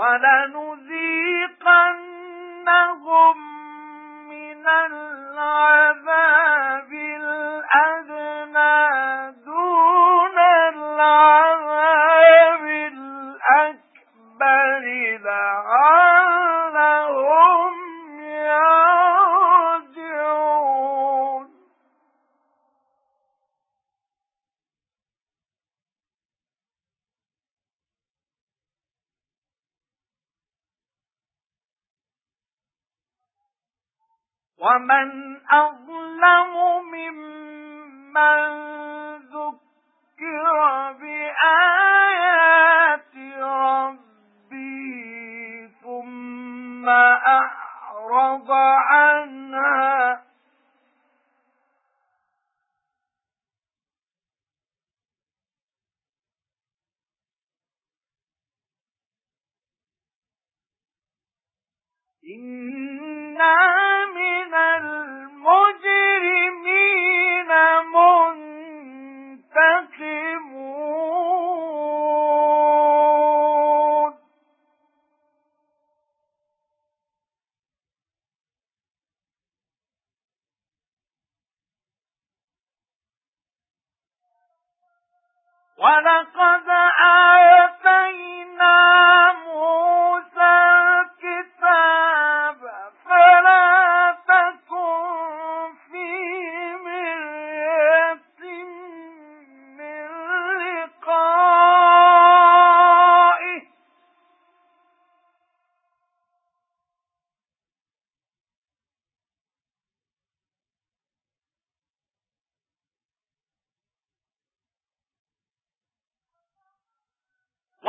وَلَنُذِيقَنَّهُمْ وَمَنْ أَظْلَمُ مِمَّنْ ذُكِّرَ بِآيَاتِ رَبِّهِ ثُمَّ أَعْرَضَ عَنْهَا إِنَّا وَلَقَدْ آتَيْنَا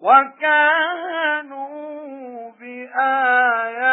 وَكَانُوا بِآيَاتِنَا